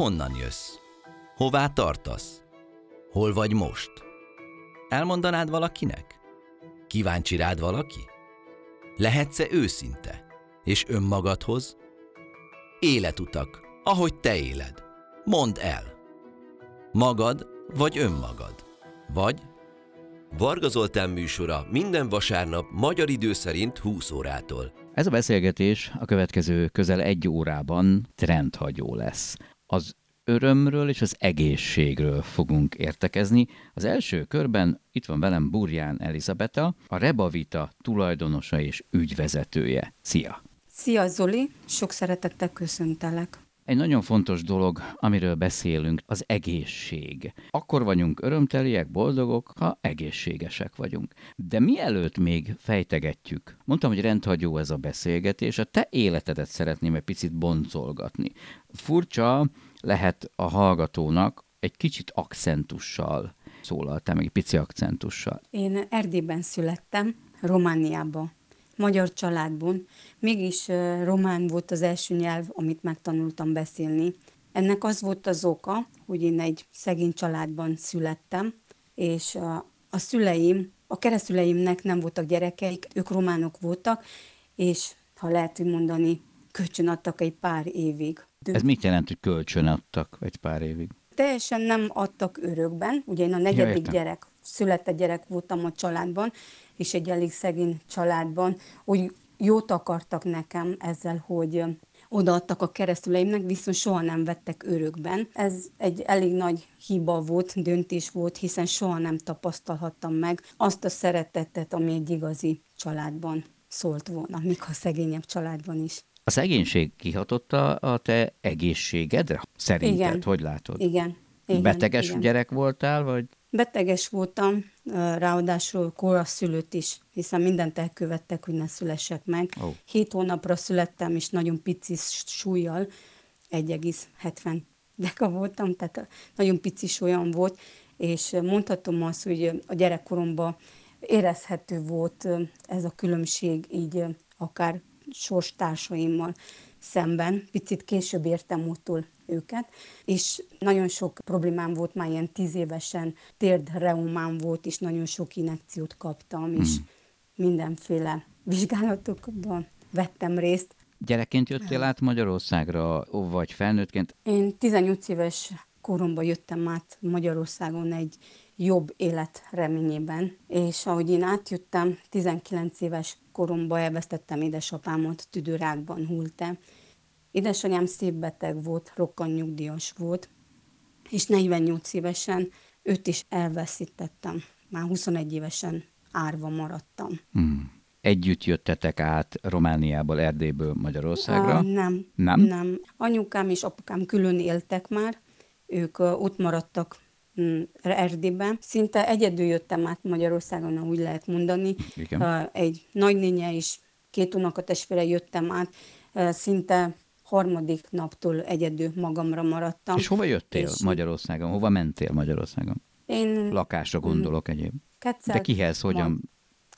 Honnan jössz? Hová tartasz? Hol vagy most? Elmondanád valakinek? Kíváncsi rád valaki? Lehetsz-e őszinte? És önmagadhoz? Életutak, ahogy te éled. Mondd el. Magad vagy önmagad? Vagy Varga Zoltán műsora minden vasárnap magyar idő szerint 20 órától. Ez a beszélgetés a következő közel egy órában trendhagyó lesz. Az örömről és az egészségről fogunk értekezni. Az első körben itt van velem Burján Elizabeta, a Rebavita tulajdonosa és ügyvezetője. Szia! Szia Zoli, sok szeretettel köszöntelek. Egy nagyon fontos dolog, amiről beszélünk, az egészség. Akkor vagyunk örömteliek, boldogok, ha egészségesek vagyunk. De mielőtt még fejtegetjük, mondtam, hogy rendhagyó ez a beszélgetés, a te életedet szeretném egy picit boncolgatni. Furcsa lehet a hallgatónak egy kicsit akcentussal szólaltál, meg egy pici akcentussal. Én Erdélyben születtem, Romániában magyar családban, mégis román volt az első nyelv, amit megtanultam beszélni. Ennek az volt az oka, hogy én egy szegény családban születtem, és a, szüleim, a keresztüleimnek nem voltak gyerekeik, ők románok voltak, és ha lehet mondani, kölcsön adtak egy pár évig. Ez mit jelent, hogy kölcsön adtak egy pár évig? Teljesen nem adtak örökben, ugye én a negyedik ja, gyerek, született gyerek voltam a családban, és egy elég szegény családban, hogy jót akartak nekem ezzel, hogy odaadtak a keresztüleimnek, viszont soha nem vettek örökben. Ez egy elég nagy hiba volt, döntés volt, hiszen soha nem tapasztalhattam meg azt a szeretetet, ami egy igazi családban szólt volna, még ha szegényebb családban is. A szegénység kihatotta a te egészségedre? Szerinted, igen. hogy látod? Igen. igen Beteges igen. gyerek voltál, vagy? Beteges voltam, ráadásul koraszülött is, hiszen mindent elkövettek, hogy ne szülessek meg. Oh. Hét hónapra születtem, és nagyon pici súlyjal, 1,70 deka voltam, tehát nagyon pici súlyom volt, és mondhatom azt, hogy a gyerekkoromban érezhető volt ez a különbség így akár sorstársaimmal szemben. Picit később értem útul őket, és nagyon sok problémám volt már ilyen tíz évesen, térdreumám volt, és nagyon sok inekciót kaptam, és hmm. mindenféle vizsgálatokban vettem részt. Gyerekként jöttél át Magyarországra, vagy felnőttként? Én 18 éves koromban jöttem át Magyarországon egy jobb élet reményében, és ahogy én átjöttem, 19 éves koromban elvesztettem édesapámat, tüdőrákban hultam, Édesanyám szép beteg volt, rokkan nyugdíjas volt, és 48 évesen őt is elveszítettem. Már 21 évesen árva maradtam. Hmm. Együtt jöttetek át Romániából, Erdélyből Magyarországra? Uh, nem, nem. Nem. Anyukám és apukám külön éltek már, ők ott maradtak mm, Erdélyben. Szinte egyedül jöttem át Magyarországon, úgy lehet mondani. Igen. Egy nagynénye és két unokatestvére jöttem át. Szinte harmadik naptól egyedül magamra maradtam. És hova jöttél és Magyarországon? Hova mentél Magyarországon? Én... Lakásra gondolok mm, egyéb. Ketszer De kihez, hogyan?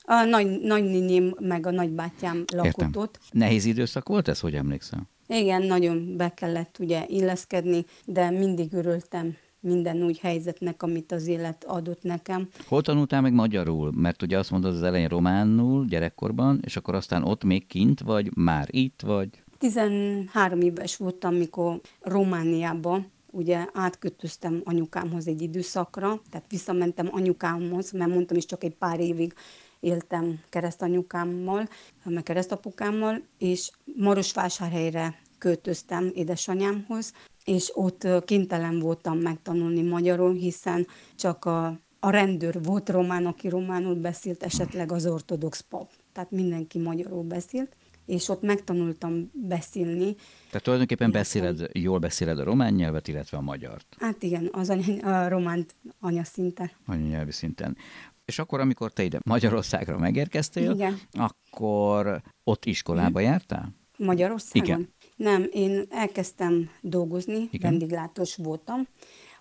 A nagy, nagynényém meg a nagybátyám lakott Értem. Nehéz időszak volt ez, hogy emlékszem? Igen, nagyon be kellett ugye illeszkedni, de mindig örültem minden úgy helyzetnek, amit az élet adott nekem. Hol tanultál meg magyarul? Mert ugye azt mondod az elején románul gyerekkorban, és akkor aztán ott még kint vagy, már itt vagy? 13 éves voltam, mikor Romániába ugye átkötöztem anyukámhoz egy időszakra, tehát visszamentem anyukámhoz, mert mondtam is csak egy pár évig éltem keresztanyukámmal, meg keresztapukámmal, és Marosvásárhelyre költöztem édesanyámhoz, és ott kénytelen voltam megtanulni magyarul, hiszen csak a, a rendőr volt román, aki románul beszélt, esetleg az ortodox pap. Tehát mindenki magyarul beszélt és ott megtanultam beszélni. Tehát tulajdonképpen beszéled, jól beszéled a román nyelvet, illetve a magyart. Hát igen, az anya, a románt anyaszinten. Anyanyelvi szinten. És akkor, amikor te ide Magyarországra megérkeztél, igen. akkor ott iskolába hmm. jártál? Magyarországon? Igen. Nem, én elkezdtem dolgozni, Igen. vendéglátós voltam,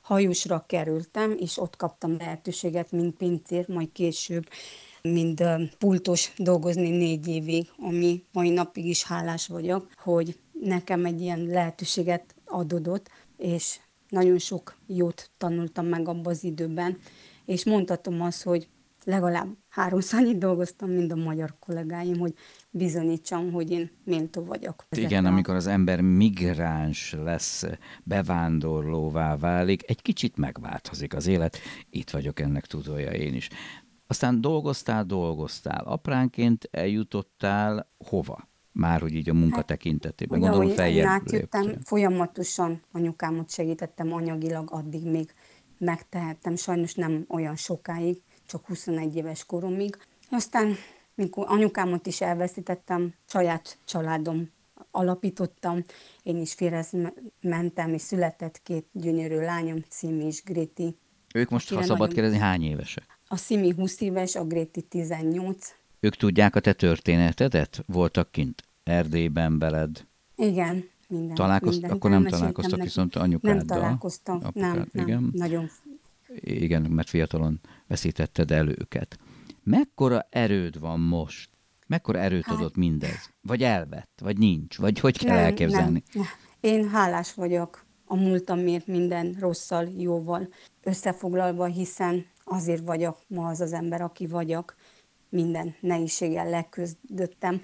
hajósra kerültem, és ott kaptam lehetőséget, mint pincér, majd később mind pultos dolgozni négy évig, ami mai napig is hálás vagyok, hogy nekem egy ilyen lehetőséget adódott. és nagyon sok jót tanultam meg abban az időben, és mondhatom azt, hogy legalább háromszor annyit dolgoztam, mint a magyar kollégáim, hogy bizonyítsam, hogy én méltó vagyok. Igen, amikor az ember migráns lesz, bevándorlóvá válik, egy kicsit megváltozik az élet. Itt vagyok ennek tudója én is. Aztán dolgoztál, dolgoztál. Apránként eljutottál hova? Már hogy így a munka hát, tekintetében. Ugye, Gondolom feljebb átjöttem, folyamatosan anyukámot segítettem anyagilag, addig még megtehettem. Sajnos nem olyan sokáig, csak 21 éves koromig. Aztán, mikor anyukámot is elveszítettem, saját családom alapítottam, én is férhez mentem, és született két gyönyörű lányom, Cimi és Gréti. Ők most, ha szabad nagyon... kérdezni, hány évesek? A Szimi 20 éves, a Gréti 18. Ők tudják a te történetedet? Voltak kint Erdélyben veled? Igen, minden. Találkozt, minden akkor nem találkoztak neki. viszont anyukáddal? Nem találkoztak, nem, nem, igen. nagyon. Igen, mert fiatalon veszítetted el őket. Mekkora erőd van most? Mekkora erőt hát, adott mindez? Vagy elvett? Vagy nincs? Vagy hogy kell nem, elképzelni? Nem. Én hálás vagyok a múltamért minden rosszal, jóval összefoglalva, hiszen azért vagyok ma az az ember, aki vagyok. Minden nehézséggel leküzdöttem.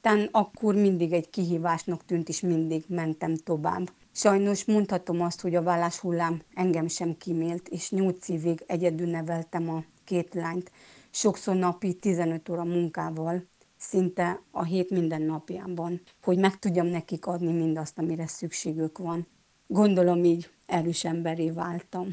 Tehát akkor mindig egy kihívásnak tűnt, és mindig mentem tovább. Sajnos mondhatom azt, hogy a vállás hullám engem sem kimélt, és nyolc évig egyedül neveltem a két lányt. Sokszor napi 15 óra munkával, szinte a hét minden napjában, hogy meg tudjam nekik adni mindazt, amire szükségük van. Gondolom így erős emberé váltam.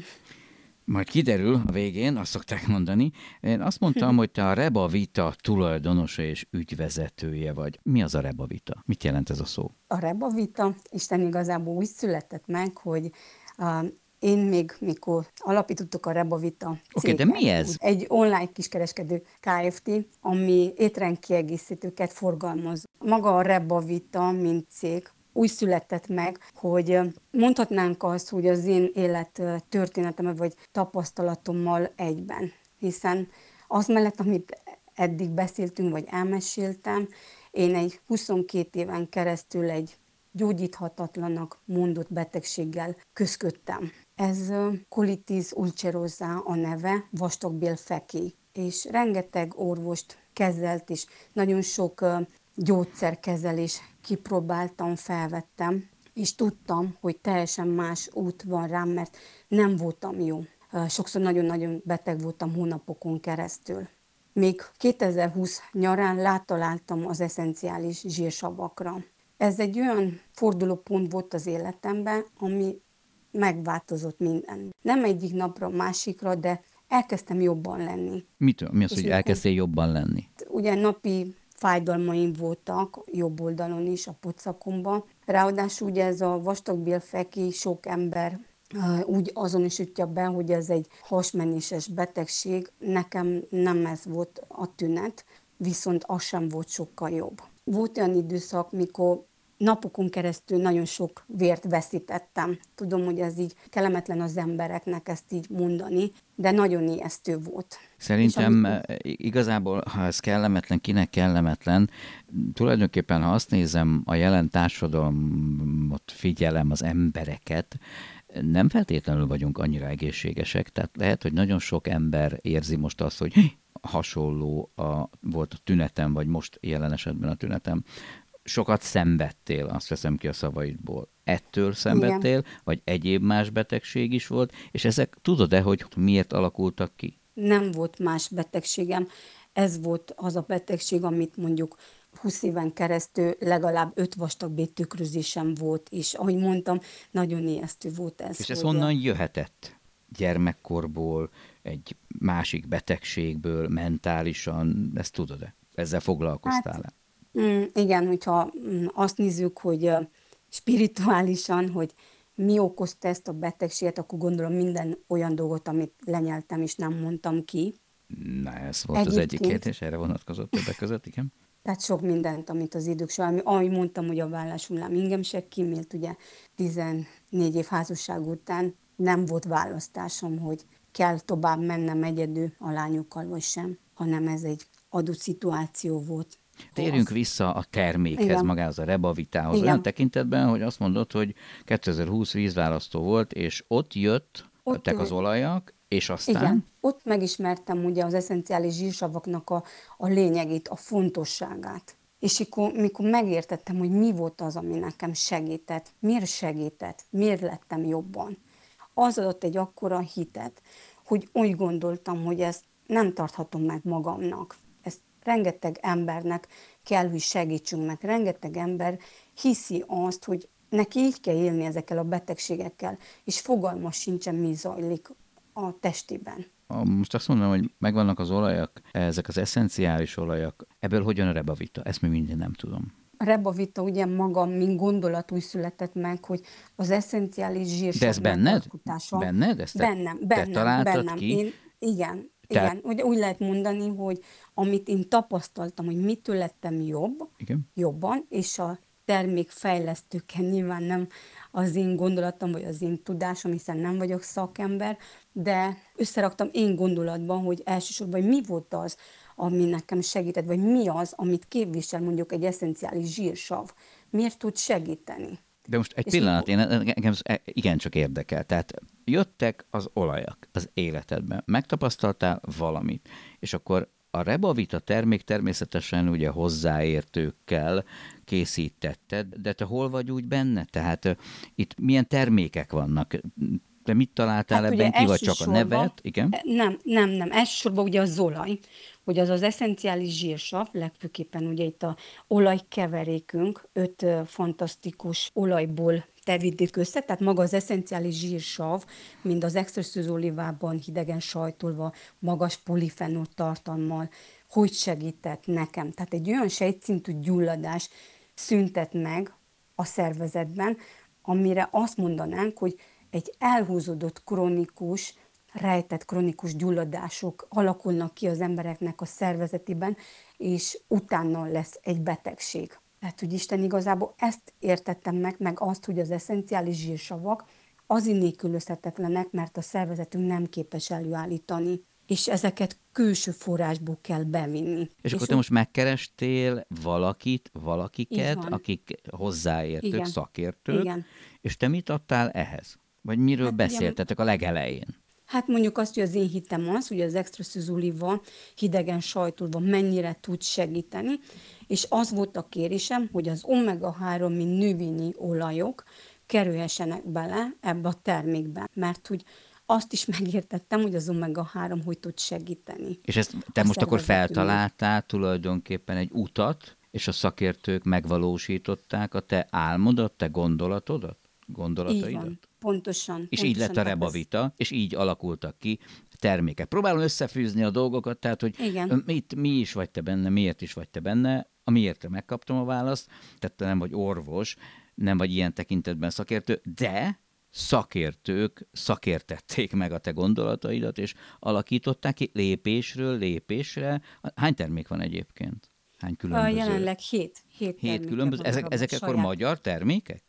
Majd kiderül a végén, azt szokták mondani. Én azt mondtam, hogy te a Reba Vita tulajdonosa és ügyvezetője vagy. Mi az a Reba Vita? Mit jelent ez a szó? A Reba Vita, Isten igazából úgy született meg, hogy uh, én még, mikor alapítottuk a Rebavita Oké, okay, de mi ez? Egy online kiskereskedő KFT, ami étrendkiegészítőket forgalmaz. Maga a Rebavita, mint cég, úgy született meg, hogy mondhatnánk azt, hogy az én élet történetem vagy tapasztalatommal egyben. Hiszen az mellett, amit eddig beszéltünk, vagy elmeséltem, én egy 22 éven keresztül egy gyógyíthatatlanak mondott betegséggel közködtem. Ez colitis ulcerosa a neve, vastagbélfekély, és rengeteg orvost kezelt, és nagyon sok gyógyszerkezelés kipróbáltam, felvettem, és tudtam, hogy teljesen más út van rám, mert nem voltam jó. Sokszor nagyon-nagyon beteg voltam hónapokon keresztül. Még 2020 nyarán látaláltam az eszenciális zsírsavakra. Ez egy olyan fordulópont volt az életemben, ami megváltozott minden. Nem egyik napra másikra, de elkezdtem jobban lenni. Mit, mi az, És hogy elkezdtél jobban lenni? Ugye napi fájdalmaim voltak jobb oldalon is, a pocakomban. Ráadásul ugye ez a vastagbélfeki sok ember úgy azonosítja be, hogy ez egy hasmenéses betegség. Nekem nem ez volt a tünet, viszont az sem volt sokkal jobb. Volt olyan időszak, mikor napokon keresztül nagyon sok vért veszítettem. Tudom, hogy ez így kellemetlen az embereknek ezt így mondani, de nagyon ijesztő volt. Szerintem amikor... Eh, igazából, ha ez kellemetlen, kinek kellemetlen, tulajdonképpen, ha azt nézem, a jelen társadalmat figyelem, az embereket, nem feltétlenül vagyunk annyira egészségesek, tehát lehet, hogy nagyon sok ember érzi most azt, hogy hasonló a, volt a tünetem, vagy most jelen esetben a tünetem, sokat szenvedtél, azt veszem ki a szavaidból. Ettől szenvedtél, Igen. vagy egyéb más betegség is volt, és ezek tudod-e, hogy miért alakultak ki? Nem volt más betegségem. Ez volt az a betegség, amit mondjuk 20 éven keresztül legalább öt vastag tükrözésem volt, és ahogy mondtam, nagyon ijesztő volt ez. És ez honnan jöhetett? Gyermekkorból, egy másik betegségből, mentálisan, ezt tudod-e? Ezzel foglalkoztál-e? Hát, Mm, igen, hogyha mm, azt nézzük, hogy spirituálisan, hogy mi okozta ezt a betegséget, akkor gondolom minden olyan dolgot, amit lenyeltem és nem mondtam ki. Na, ez volt Egyébként, az egyik kérdés, erre vonatkozott többek között, igen. Tehát sok mindent, amit az idők során, ahogy mondtam, hogy a vállásullám ingem se kimélt, ugye 14 év házasság után nem volt választásom, hogy kell tovább mennem egyedül a lányokkal, vagy sem, hanem ez egy adott szituáció volt Térjünk vissza a termékhez, Igen. magához a rebavitához. Igen. Olyan tekintetben, hogy azt mondod, hogy 2020 vízválasztó volt, és ott jött ott az olajak, és aztán? Igen, ott megismertem ugye az eszenciális zsírsavaknak a, a lényegét, a fontosságát. És mikor, mikor megértettem, hogy mi volt az, ami nekem segített, miért segített, miért lettem jobban, az adott egy akkora hitet, hogy úgy gondoltam, hogy ezt nem tarthatom meg magamnak. Rengeteg embernek kell, hogy segítsünk meg. Rengeteg ember hiszi azt, hogy neki így kell élni ezekkel a betegségekkel, és fogalma sincsen, mi zajlik a testében. Most azt mondom, hogy megvannak az olajak, ezek az eszenciális olajak. Ebből hogyan a rebavita? Ezt mi minden nem tudom. A rebavita ugye maga, mint gondolat úgy született meg, hogy az eszenciális zsírsav De ez benned? Benned? Ezt te, bennem, bennem, te bennem. ki? Én, igen, te... igen. Ugye úgy lehet mondani, hogy amit én tapasztaltam, hogy mitől lettem jobb, igen. jobban, és a termékfejlesztőkkel nyilván nem az én gondolatom, vagy az én tudásom, hiszen nem vagyok szakember, de összeraktam én gondolatban, hogy elsősorban, hogy mi volt az, ami nekem segített, vagy mi az, amit képvisel mondjuk egy eszenciális zsírsav. Miért tud segíteni? De most egy És pillanat, én, engem igencsak érdekel. Tehát jöttek az olajak az életedben, megtapasztaltál valamit, és akkor a Rebavita termék természetesen ugye hozzáértőkkel készítetted, de te hol vagy úgy benne? Tehát itt milyen termékek vannak? Te mit találtál hát ebben ki, vagy csak a nevet? Igen? E, nem, nem, nem. Elsősorban ugye az olaj, hogy az az eszenciális zsírsav, legfőképpen ugye itt a olajkeverékünk, öt fantasztikus olajból tevítik össze, tehát maga az eszenciális zsírsav, mind az extra olivában hidegen sajtolva, magas polifenol tartalmal, hogy segített nekem. Tehát egy olyan sejtszintű gyulladás szüntet meg a szervezetben, amire azt mondanánk, hogy egy elhúzódott kronikus, rejtett kronikus gyulladások alakulnak ki az embereknek a szervezetében, és utána lesz egy betegség. Tehát, hogy Isten igazából ezt értettem meg, meg azt, hogy az eszenciális zsírsavak az nélkülözhetetlenek, mert a szervezetünk nem képes előállítani és ezeket külső forrásból kell bevinni. És, és akkor te most megkerestél valakit, valakiket, akik hozzáértők, Igen. szakértők, Igen. és te mit adtál ehhez? Vagy miről hát beszéltetek ugye, a legelején? Hát mondjuk azt, hogy az én hittem az, hogy az extra szüzuliva hidegen sajtolva mennyire tud segíteni, és az volt a kérésem, hogy az omega-3, mint növényi olajok kerülhessenek bele ebbe a termékbe, mert hogy azt is megértettem, hogy az omega-3 hogy tud segíteni. És ezt te most akkor feltaláltál tulajdonképpen egy utat, és a szakértők megvalósították a te álmodat, te gondolatodat? Gondolataidat? Így van, pontosan. És pontosan, így lett a rebavita, és így alakultak ki termékek. Próbálom összefűzni a dolgokat, tehát, hogy Igen. Mit, mi is vagy te benne, miért is vagy te benne, a miért megkaptam a választ, tehát te nem vagy orvos, nem vagy ilyen tekintetben szakértő, de szakértők szakértették meg a te gondolataidat, és alakították ki lépésről lépésre. Hány termék van egyébként? Hány különböző? A jelenleg hét. Hét, hét különböző. Ezek, ezek akkor magyar termékek?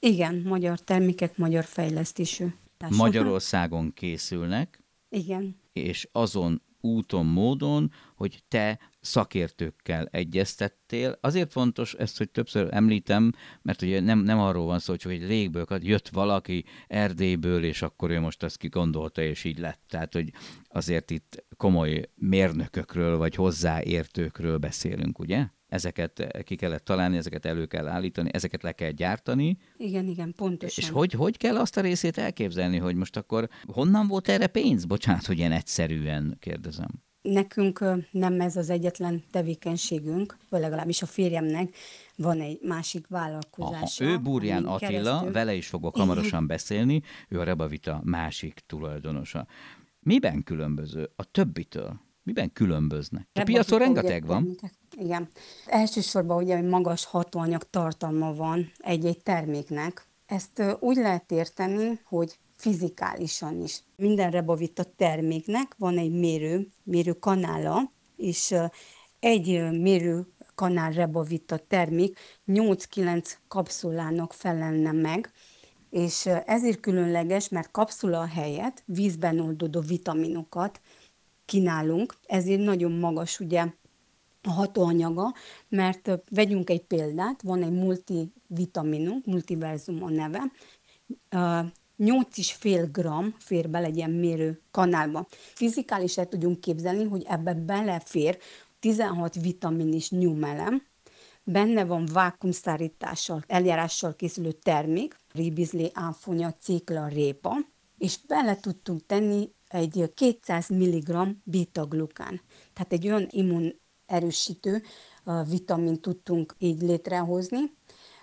Igen, magyar termékek, magyar fejlesztésű. Magyarországon készülnek. Igen. És azon úton, módon, hogy te szakértőkkel egyeztettél. Azért fontos ezt, hogy többször említem, mert ugye nem, nem arról van szó, hogy egy légből jött valaki Erdélyből, és akkor ő most ezt kigondolta, és így lett. Tehát, hogy azért itt komoly mérnökökről, vagy hozzáértőkről beszélünk, ugye? Ezeket ki kellett találni, ezeket elő kell állítani, ezeket le kell gyártani. Igen, igen, pontosan. És hogy, hogy kell azt a részét elképzelni, hogy most akkor honnan volt erre pénz? Bocsánat, hogy ilyen egyszerűen kérdezem. Nekünk nem ez az egyetlen tevékenységünk, vagy legalábbis a férjemnek van egy másik vállalkozása. Aha, ő Burján Attila, keresztül... vele is fogok hamarosan beszélni, ő a Rebavita másik tulajdonosa. Miben különböző a többitől? Miben különböznek? A piacon rengeteg van. Igen. Elsősorban ugye, magas hatóanyag tartalma van egy-egy terméknek. Ezt úgy lehet érteni, hogy fizikálisan is. Minden rebavita terméknek van egy mérő, mérő kanála, és egy mérő kanál rebavita termék 8-9 kapszulának felelne meg, és ezért különleges, mert kapszula helyett vízben oldódó vitaminokat kínálunk, ezért nagyon magas ugye a hatóanyaga, mert vegyünk egy példát, van egy multivitaminunk, multiverzum a neve, 8,5 gram fér bele egy ilyen mérő kanálba. Fizikális el tudjunk képzelni, hogy ebbe belefér 16 vitamin és nyumelem, benne van vákumszárítással, eljárással készülő termék, ribizlé, áfonya, cikla, répa, és bele tudtunk tenni egy 200 mg beta-glukán. Tehát egy olyan immun erősítő vitamin tudtunk így létrehozni.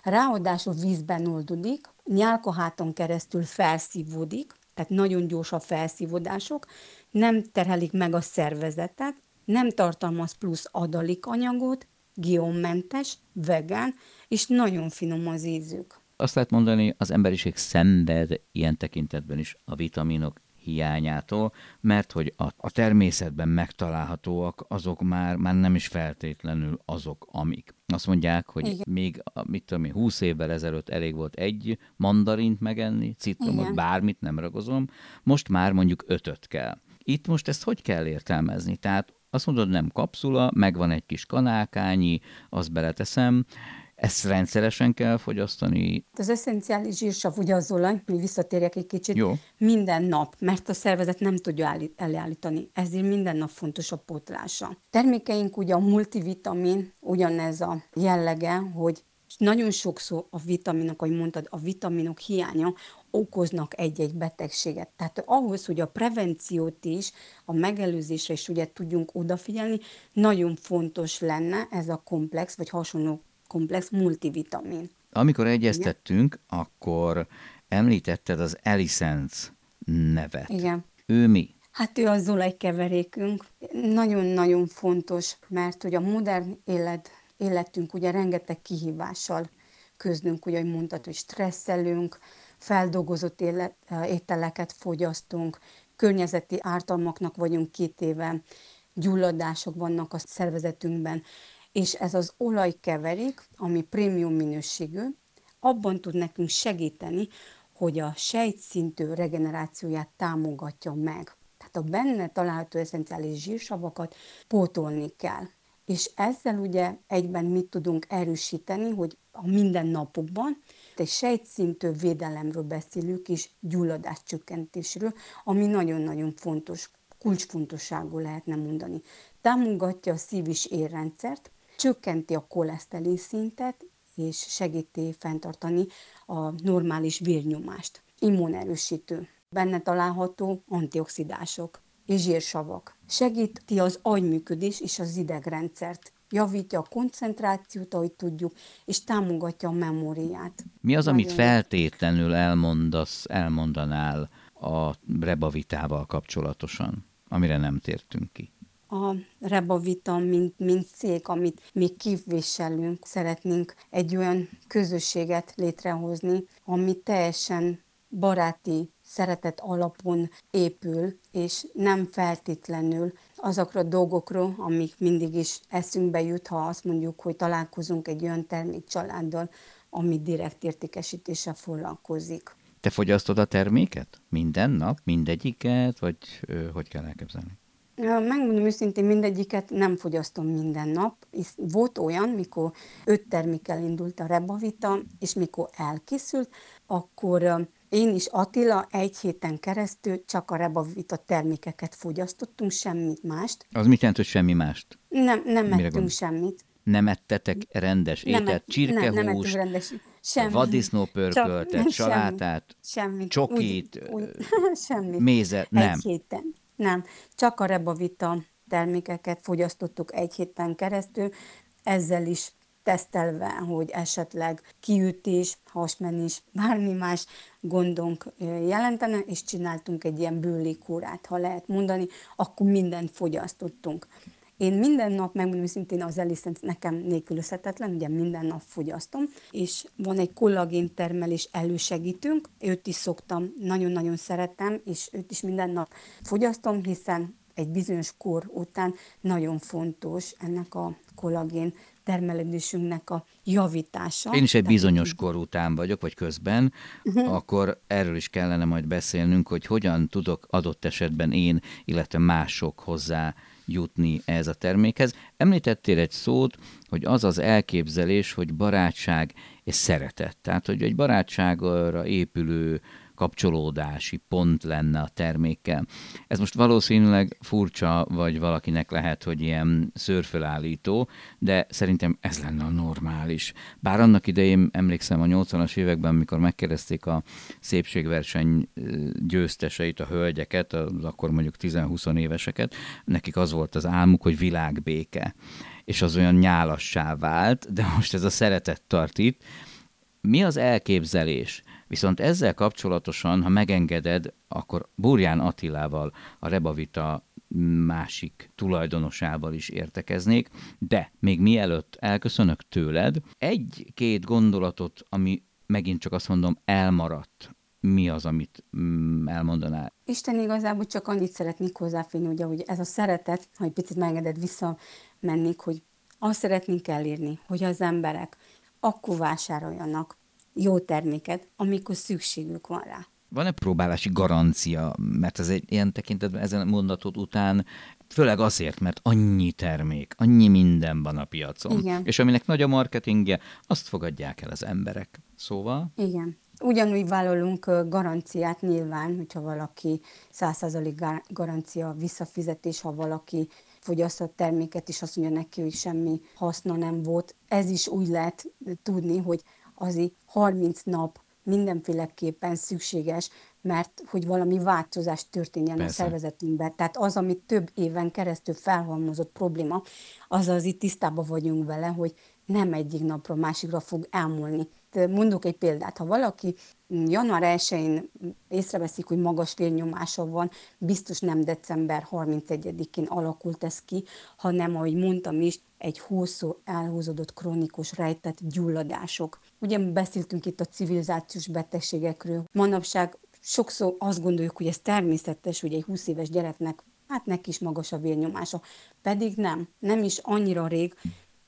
Ráadásul vízben oldódik, nyálkaháton keresztül felszívódik, tehát nagyon gyors a felszívódások, nem terhelik meg a szervezetet, nem tartalmaz plusz adalékanyagot, giommentes, vegán, és nagyon finom az ízük. Azt lehet mondani, az emberiség szenved ilyen tekintetben is a vitaminok hiányától, mert hogy a, a természetben megtalálhatóak, azok már, már nem is feltétlenül azok, amik. Azt mondják, hogy Igen. még, mit tudom én, 20 évvel ezelőtt elég volt egy mandarint megenni, citromot, Igen. bármit nem ragozom, most már mondjuk ötöt kell. Itt most ezt hogy kell értelmezni? Tehát azt mondod, nem kapszula, megvan egy kis kanálkányi, azt beleteszem, ezt rendszeresen kell fogyasztani? Az eszenciális zsírsav, ugye az olaj, hogy visszatérjek egy kicsit, Jó. minden nap, mert a szervezet nem tudja elállítani, ezért minden nap fontos a pótlása. Termékeink ugye a multivitamin, ugyanez a jellege, hogy nagyon sokszor a vitaminok, ahogy mondtad, a vitaminok hiánya okoznak egy-egy betegséget. Tehát ahhoz, hogy a prevenciót is, a megelőzésre is ugye tudjunk odafigyelni, nagyon fontos lenne ez a komplex, vagy hasonló komplex multivitamin. Amikor egyeztettünk, Igen? akkor említetted az Elisence nevet. Igen. Ő mi? Hát ő az olajkeverékünk. Nagyon-nagyon fontos, mert hogy a modern élet, életünk ugye rengeteg kihívással köznünk, ugye, hogy mondtad, hogy stresszelünk, feldolgozott élet, ételeket fogyasztunk, környezeti ártalmaknak vagyunk kitéve, gyulladások vannak a szervezetünkben, és ez az olajkeverék, ami prémium minőségű, abban tud nekünk segíteni, hogy a sejtszintű regenerációját támogatja meg. Tehát a benne található eszenciális zsírsavakat pótolni kell. És ezzel ugye egyben mit tudunk erősíteni, hogy a mindennapokban egy sejtszintű védelemről beszélünk, és gyulladás csökkentésről, ami nagyon-nagyon fontos, kulcsfontosságú lehetne mondani. Támogatja a szív- és érrendszert, csökkenti a koleszterin szintet, és segíti fenntartani a normális vérnyomást. Immunerősítő. Benne található antioxidások és zsírsavak. Segíti az agyműködés és az idegrendszert. Javítja a koncentrációt, ahogy tudjuk, és támogatja a memóriát. Mi az, Nagyon amit feltétlenül elmondasz, elmondanál a rebavitával kapcsolatosan, amire nem tértünk ki? A Rebavita, mint, mint cég, amit mi képviselünk, szeretnénk egy olyan közösséget létrehozni, ami teljesen baráti szeretet alapon épül, és nem feltétlenül azokra a dolgokról, amik mindig is eszünkbe jut, ha azt mondjuk, hogy találkozunk egy olyan termékcsaláddal, ami direkt értékesítéssel foglalkozik. Te fogyasztod a terméket? Minden nap? Mindegyiket? Vagy ö, hogy kell elképzelni? Megmondom őszintén, mindegyiket nem fogyasztom minden nap. Volt olyan, mikor öt termékkel indult a Rebavita, és mikor elkészült, akkor én is Attila egy héten keresztül csak a Rebavita termékeket fogyasztottunk, semmit mást. Az mit jelent, hogy semmi mást? Nem, nem Mire ettünk gondol? semmit. Nem ettetek rendes nem ételt, csirkehús, nem, nem rendes, semmi. vaddisznópörköltet, salátát, semmit. csokit, úgy, úgy, semmit. mézet, nem. Egy héten. Nem, csak a Rebavita termékeket fogyasztottuk egy héten keresztül, ezzel is tesztelve, hogy esetleg kiütés, hasmenés, bármi más gondunk jelentene, és csináltunk egy ilyen bőlékórát, ha lehet mondani, akkor mindent fogyasztottunk. Én minden nap, megmondom szintén az Elisent nekem nélkülözhetetlen, ugye minden nap fogyasztom, és van egy kollagén termelés elősegítünk, őt is szoktam, nagyon-nagyon szeretem, és őt is minden nap fogyasztom, hiszen egy bizonyos kor után nagyon fontos ennek a kollagén termelődésünknek a javítása. Én is egy bizonyos kor után vagyok, vagy közben, uh-huh. akkor erről is kellene majd beszélnünk, hogy hogyan tudok adott esetben én, illetve mások hozzá jutni ez a termékhez. Említettél egy szót, hogy az az elképzelés, hogy barátság és szeretet. Tehát, hogy egy barátságra épülő kapcsolódási pont lenne a termékkel. Ez most valószínűleg furcsa, vagy valakinek lehet, hogy ilyen szőrfölállító, de szerintem ez lenne a normális. Bár annak idején emlékszem a 80-as években, amikor megkérdezték a szépségverseny győzteseit, a hölgyeket, az akkor mondjuk 10-20 éveseket, nekik az volt az álmuk, hogy világbéke és az olyan nyálassá vált, de most ez a szeretet tart itt. Mi az elképzelés? Viszont ezzel kapcsolatosan, ha megengeded, akkor Burján Attilával, a Rebavita másik tulajdonosával is értekeznék, de még mielőtt elköszönök tőled, egy-két gondolatot, ami megint csak azt mondom, elmaradt mi az, amit mm, elmondanál? Isten igazából csak annyit szeretnék hozzáférni, ugye, hogy ez a szeretet, ha egy picit megengeded visszamennék, hogy azt szeretnénk elérni, hogy az emberek akkor vásároljanak jó terméket, amikor szükségük van rá. Van-e próbálási garancia? Mert ez egy ilyen tekintetben ezen a mondatod után Főleg azért, mert annyi termék, annyi minden van a piacon. Igen. És aminek nagy a marketingje, azt fogadják el az emberek. Szóval? Igen. Ugyanúgy vállalunk garanciát nyilván, hogyha valaki 100% garancia visszafizetés, ha valaki fogyasztott terméket, és azt mondja neki, hogy semmi haszna nem volt. Ez is úgy lehet tudni, hogy azért 30 nap mindenféleképpen szükséges, mert hogy valami változás történjen Persze. a szervezetünkben. Tehát az, ami több éven keresztül felhalmozott probléma, az az itt tisztában vagyunk vele, hogy nem egyik napról másikra fog elmúlni. Mondok egy példát, ha valaki január 1-én észreveszik, hogy magas vérnyomása van, biztos nem december 31-én alakult ez ki, hanem, ahogy mondtam is, egy hosszú elhúzódott krónikus rejtett gyulladások. Ugye beszéltünk itt a civilizációs betegségekről. Manapság sokszor azt gondoljuk, hogy ez természetes, hogy egy 20 éves gyereknek hát neki is magas a vérnyomása. Pedig nem, nem is annyira rég.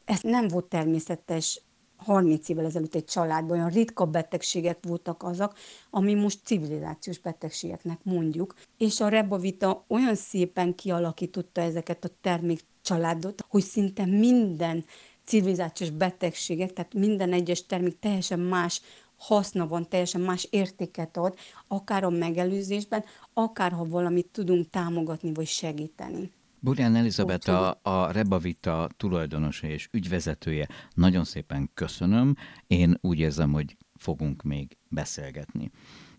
Ez nem volt természetes 30 évvel ezelőtt egy családban olyan ritka betegségek voltak azok, ami most civilizációs betegségeknek mondjuk. És a Rebavita olyan szépen kialakította ezeket a termékcsaládot, hogy szinte minden civilizációs betegséget, tehát minden egyes termék teljesen más haszna van, teljesen más értéket ad, akár a megelőzésben, akár ha valamit tudunk támogatni vagy segíteni. Burján Elizabeth a, a Rebavita tulajdonosa és ügyvezetője. Nagyon szépen köszönöm. Én úgy érzem, hogy fogunk még beszélgetni.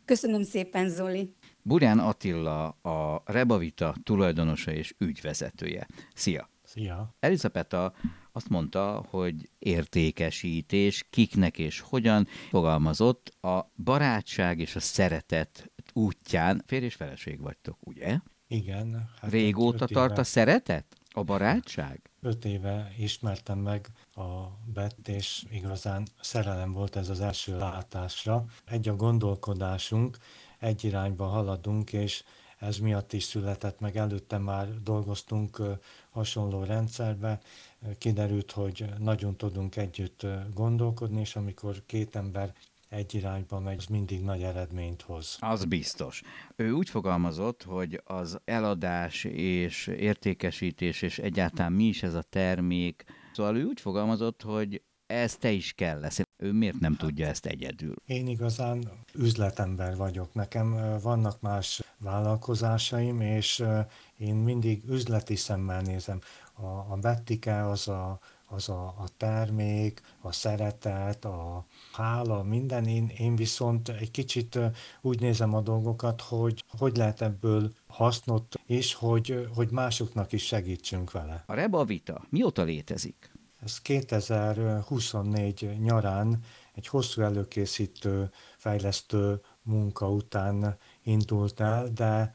Köszönöm szépen, Zoli. Burján Attila a Rebavita tulajdonosa és ügyvezetője. Szia! Szia! Elizabeta azt mondta, hogy értékesítés, kiknek és hogyan fogalmazott a barátság és a szeretet útján. Férj és feleség vagytok, ugye? Igen. Hát Régóta tart éve, a szeretet? A barátság? Öt éve ismertem meg a Bet, és igazán szerelem volt ez az első látásra. Egy a gondolkodásunk, egy irányba haladunk, és ez miatt is született meg. Előtte már dolgoztunk hasonló rendszerbe, kiderült, hogy nagyon tudunk együtt gondolkodni, és amikor két ember egy irányba megy, mindig nagy eredményt hoz. Az biztos. Ő úgy fogalmazott, hogy az eladás és értékesítés, és egyáltalán mi is ez a termék, szóval ő úgy fogalmazott, hogy ez te is kell lesz. Ő miért nem tudja ezt egyedül? Én igazán üzletember vagyok. Nekem vannak más vállalkozásaim, és én mindig üzleti szemmel nézem. A, a Bettike az a az a, a termék, a szeretet, a hála, minden. Én, én viszont egy kicsit úgy nézem a dolgokat, hogy hogy lehet ebből hasznot, és hogy, hogy másoknak is segítsünk vele. A Reba Vita mióta létezik? Ez 2024 nyarán egy hosszú előkészítő, fejlesztő munka után indult el, de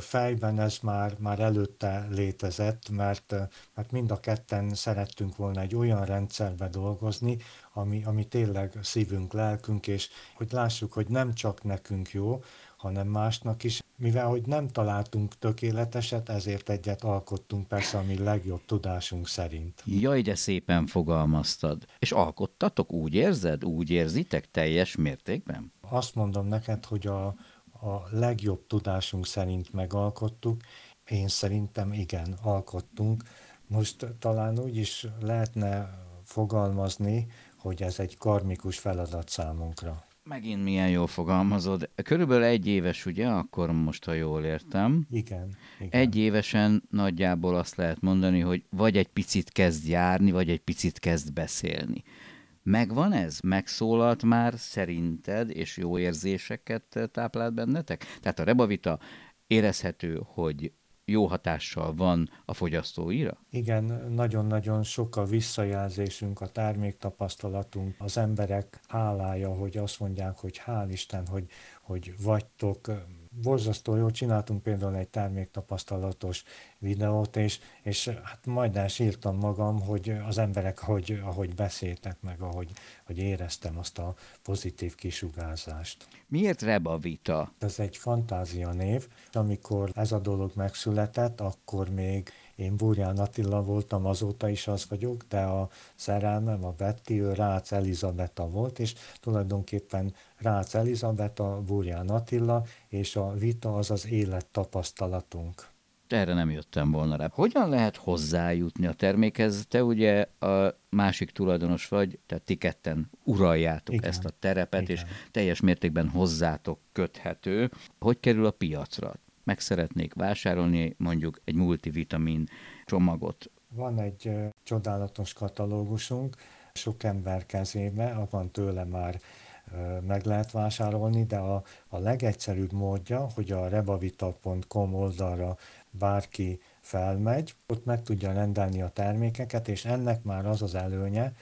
fejben ez már, már előtte létezett, mert, mert mind a ketten szerettünk volna egy olyan rendszerbe dolgozni, ami, ami tényleg szívünk, lelkünk, és hogy lássuk, hogy nem csak nekünk jó, hanem másnak is. Mivel, hogy nem találtunk tökéleteset, ezért egyet alkottunk, persze, ami legjobb tudásunk szerint. Jaj, de szépen fogalmaztad. És alkottatok, úgy érzed, úgy érzitek teljes mértékben? Azt mondom neked, hogy a, a legjobb tudásunk szerint megalkottuk, Én szerintem igen, alkottunk. Most talán úgy is lehetne fogalmazni, hogy ez egy karmikus feladat számunkra. Megint milyen jól fogalmazod. Körülbelül egy éves, ugye, akkor most, ha jól értem. Igen. igen. Egy évesen nagyjából azt lehet mondani, hogy vagy egy picit kezd járni, vagy egy picit kezd beszélni. Megvan ez? Megszólalt már szerinted, és jó érzéseket táplált bennetek? Tehát a rebavita érezhető, hogy jó hatással van a fogyasztóira? Igen, nagyon-nagyon sok a visszajelzésünk, a terméktapasztalatunk, az emberek hálája, hogy azt mondják, hogy hál' Isten, hogy, hogy vagytok, borzasztó jól csináltunk például egy terméktapasztalatos videót, és, és hát majdnem sírtam magam, hogy az emberek, ahogy, ahogy beszéltek meg, ahogy, hogy éreztem azt a pozitív kisugárzást. Miért Reba Vita? Ez egy fantázia név. Amikor ez a dolog megszületett, akkor még én Burján Attila voltam, azóta is az vagyok, de a szerelmem, a Betty, ő Rácz Elizabeta volt, és tulajdonképpen Rácz Elizabeta, Burján Attila, és a vita az az élettapasztalatunk. Erre nem jöttem volna rá. Hogyan lehet hozzájutni a termékhez? Te ugye a másik tulajdonos vagy, tehát ti ketten uraljátok Igen. ezt a terepet, Igen. és teljes mértékben hozzátok köthető. Hogy kerül a piacra? Meg szeretnék vásárolni mondjuk egy multivitamin csomagot. Van egy csodálatos katalógusunk, sok ember kezébe, van tőle már meg lehet vásárolni, de a, a legegyszerűbb módja, hogy a rebavita.com oldalra bárki felmegy, ott meg tudja rendelni a termékeket, és ennek már az az előnye,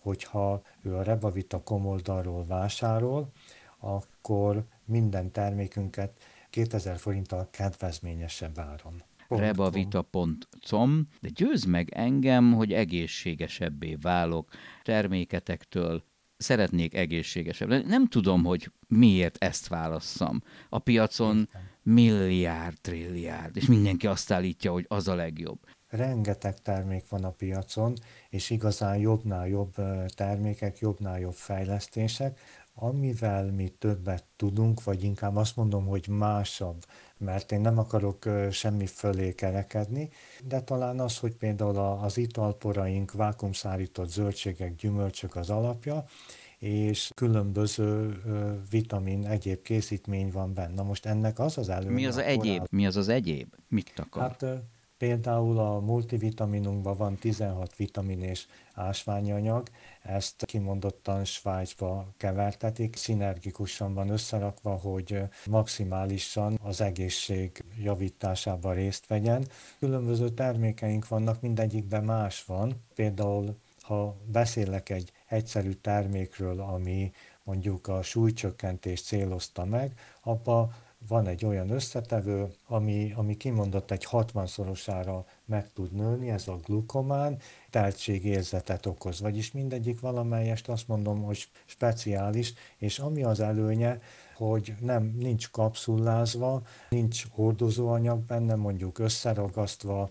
hogyha ő a rebavita.com oldalról vásárol, akkor minden termékünket 2000 forinttal kedvezményesebb áron. rebavita.com, de győz meg engem, hogy egészségesebbé válok terméketektől, szeretnék egészségesebb lenni. Nem tudom, hogy miért ezt válasszam. A piacon milliárd, trilliárd, és mindenki azt állítja, hogy az a legjobb. Rengeteg termék van a piacon, és igazán jobbnál jobb termékek, jobbnál jobb fejlesztések, amivel mi többet tudunk, vagy inkább azt mondom, hogy másabb, mert én nem akarok semmi fölé kerekedni, de talán az, hogy például az italporaink, vákumszárított zöldségek, gyümölcsök az alapja, és különböző vitamin, egyéb készítmény van benne. Na most ennek az az előnye. Mi az az egyéb? Mi az az egyéb? Mit akar? Hát Például a multivitaminunkban van 16 vitamin és ásványanyag, ezt kimondottan Svájcba kevertetik, szinergikusan van összerakva, hogy maximálisan az egészség javításában részt vegyen. Különböző termékeink vannak, mindegyikben más van. Például, ha beszélek egy egyszerű termékről, ami mondjuk a súlycsökkentést célozta meg, abba van egy olyan összetevő, ami, ami kimondott egy 60-szorosára meg tud nőni, ez a glukomán, teltségérzetet okoz, vagyis mindegyik valamelyest azt mondom, hogy speciális, és ami az előnye, hogy nem, nincs kapszulázva, nincs hordozóanyag benne, mondjuk összeragasztva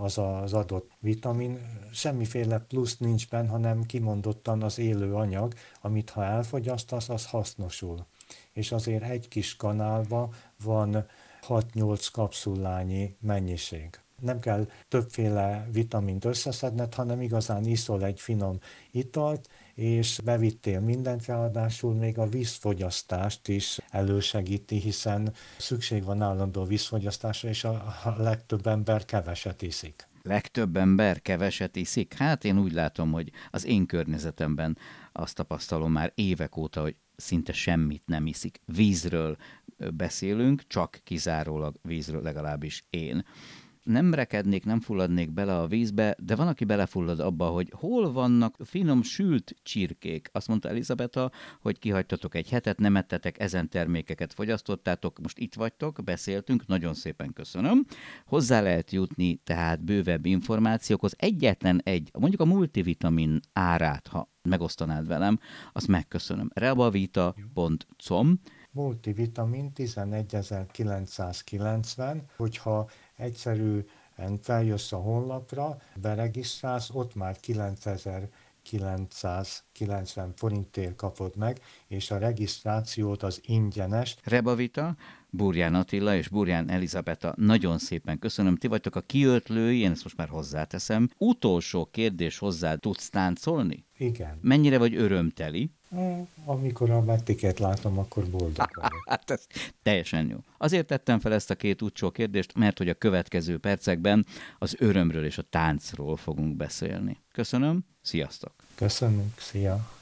az az adott vitamin, semmiféle plusz nincs benne, hanem kimondottan az élő anyag, amit ha elfogyasztasz, az hasznosul és azért egy kis kanálba van 6-8 kapszullányi mennyiség. Nem kell többféle vitamint összeszedned, hanem igazán iszol egy finom italt, és bevittél mindent, ráadásul még a vízfogyasztást is elősegíti, hiszen szükség van állandó vízfogyasztásra, és a legtöbb ember keveset iszik legtöbb ember keveset iszik? Hát én úgy látom, hogy az én környezetemben azt tapasztalom már évek óta, hogy szinte semmit nem iszik. Vízről beszélünk, csak kizárólag vízről legalábbis én nem rekednék, nem fulladnék bele a vízbe, de van, aki belefullad abba, hogy hol vannak finom sült csirkék. Azt mondta Elizabeta, hogy kihagytatok egy hetet, nem ettetek, ezen termékeket fogyasztottátok, most itt vagytok, beszéltünk, nagyon szépen köszönöm. Hozzá lehet jutni tehát bővebb információkhoz. Egyetlen egy, mondjuk a multivitamin árát, ha megosztanád velem, azt megköszönöm. rebavita.com multivitamin 11990, hogyha egyszerűen feljössz a honlapra, beregisztrálsz, ott már 9990 forintért kapod meg, és a regisztrációt az ingyenes. Rebavita, Burján Attila és Burján Elizabeta, nagyon szépen köszönöm. Ti vagytok a kiöltlői, én ezt most már hozzáteszem. Utolsó kérdés hozzá, tudsz táncolni? Igen. Mennyire vagy örömteli? Amikor a mettiket látom, akkor boldog vagyok. Hát ez teljesen jó. Azért tettem fel ezt a két utcsó kérdést, mert hogy a következő percekben az örömről és a táncról fogunk beszélni. Köszönöm, sziasztok! Köszönjük, szia!